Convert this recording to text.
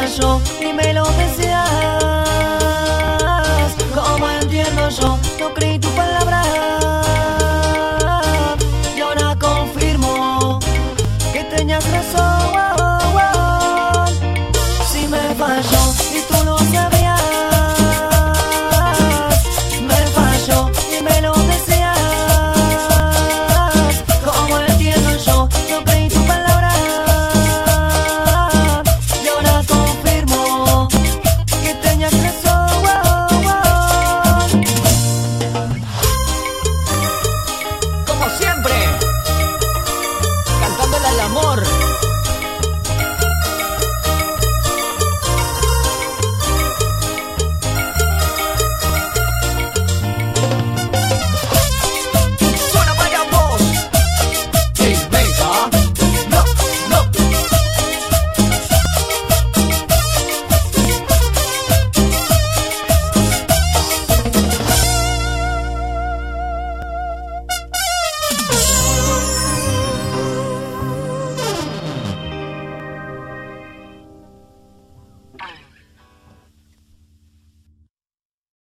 me falló y me lo decías.